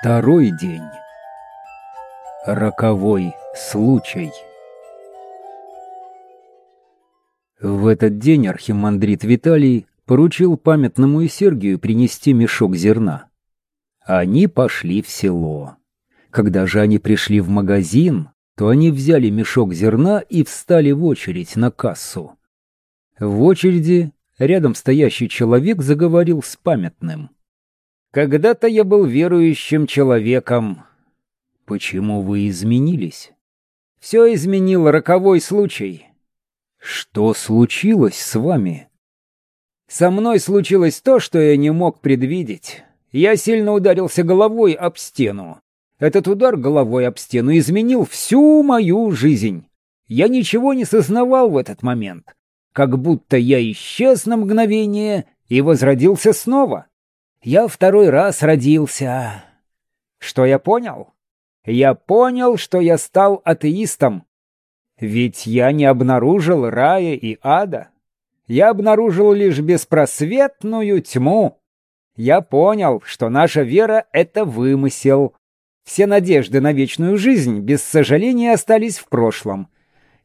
Второй день. Роковой случай. В этот день архимандрит Виталий поручил памятному и Сергию принести мешок зерна. Они пошли в село. Когда же они пришли в магазин, то они взяли мешок зерна и встали в очередь на кассу. В очереди рядом стоящий человек заговорил с памятным. «Когда-то я был верующим человеком. Почему вы изменились?» «Все изменил роковой случай». «Что случилось с вами?» «Со мной случилось то, что я не мог предвидеть. Я сильно ударился головой об стену. Этот удар головой об стену изменил всю мою жизнь. Я ничего не сознавал в этот момент. Как будто я исчез на мгновение и возродился снова. Я второй раз родился. Что я понял? Я понял, что я стал атеистом. Ведь я не обнаружил рая и ада. Я обнаружил лишь беспросветную тьму. Я понял, что наша вера — это вымысел, все надежды на вечную жизнь без сожаления остались в прошлом.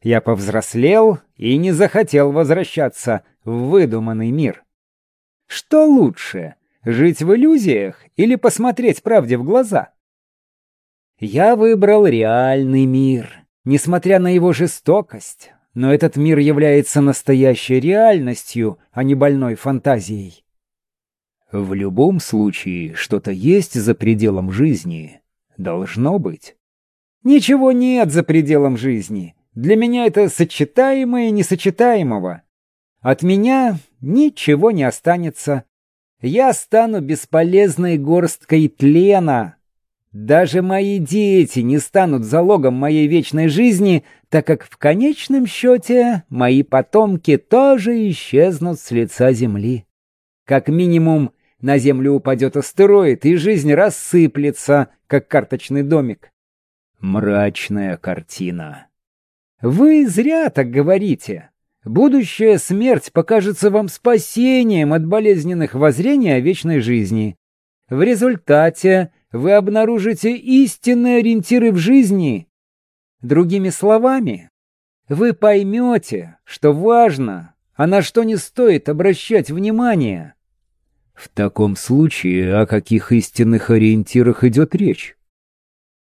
Я повзрослел и не захотел возвращаться в выдуманный мир. Что лучше, жить в иллюзиях или посмотреть правде в глаза? Я выбрал реальный мир, несмотря на его жестокость, но этот мир является настоящей реальностью, а не больной фантазией. В любом случае, что-то есть за пределом жизни, Должно быть. Ничего нет за пределом жизни. Для меня это сочетаемое несочетаемого. От меня ничего не останется. Я стану бесполезной горсткой тлена. Даже мои дети не станут залогом моей вечной жизни, так как в конечном счете мои потомки тоже исчезнут с лица земли. Как минимум, на Землю упадет астероид, и жизнь рассыплется, как карточный домик. Мрачная картина. Вы зря так говорите. Будущая смерть покажется вам спасением от болезненных воззрений о вечной жизни. В результате вы обнаружите истинные ориентиры в жизни. Другими словами, вы поймете, что важно, а на что не стоит обращать внимание. В таком случае о каких истинных ориентирах идет речь?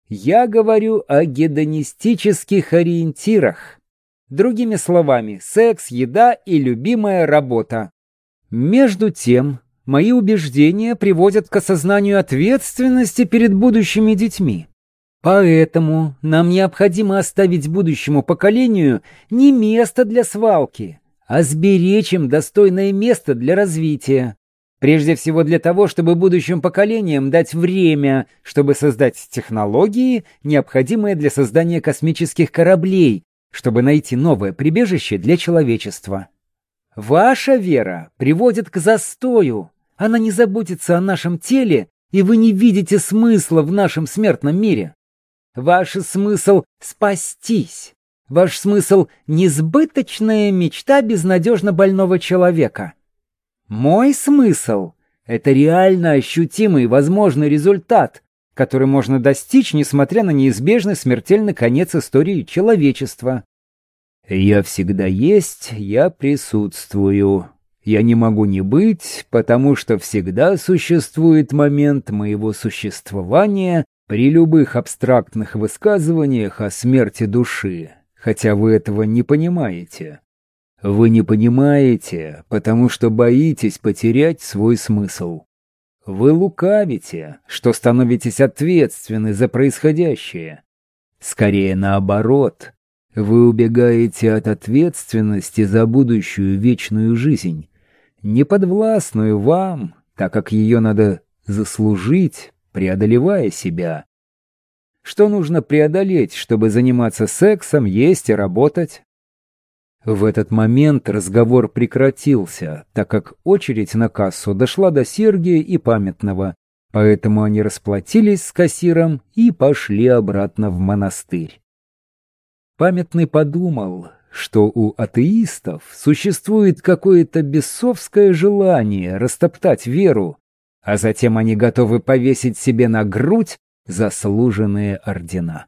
Я говорю о гедонистических ориентирах. Другими словами, секс, еда и любимая работа. Между тем, мои убеждения приводят к осознанию ответственности перед будущими детьми. Поэтому нам необходимо оставить будущему поколению не место для свалки, а сберечь им достойное место для развития. Прежде всего для того, чтобы будущим поколениям дать время, чтобы создать технологии, необходимые для создания космических кораблей, чтобы найти новое прибежище для человечества. Ваша вера приводит к застою. Она не заботится о нашем теле, и вы не видите смысла в нашем смертном мире. Ваш смысл — спастись. Ваш смысл — несбыточная мечта безнадежно больного человека — мой смысл — это реально ощутимый возможный результат, который можно достичь, несмотря на неизбежный смертельный конец истории человечества. Я всегда есть, я присутствую. Я не могу не быть, потому что всегда существует момент моего существования при любых абстрактных высказываниях о смерти души, хотя вы этого не понимаете. Вы не понимаете, потому что боитесь потерять свой смысл. Вы лукавите, что становитесь ответственны за происходящее. Скорее наоборот, вы убегаете от ответственности за будущую вечную жизнь, не подвластную вам, так как ее надо заслужить, преодолевая себя. Что нужно преодолеть, чтобы заниматься сексом, есть и работать? В этот момент разговор прекратился, так как очередь на кассу дошла до Сергия и Памятного, поэтому они расплатились с кассиром и пошли обратно в монастырь. Памятный подумал, что у атеистов существует какое-то бесовское желание растоптать веру, а затем они готовы повесить себе на грудь заслуженные ордена.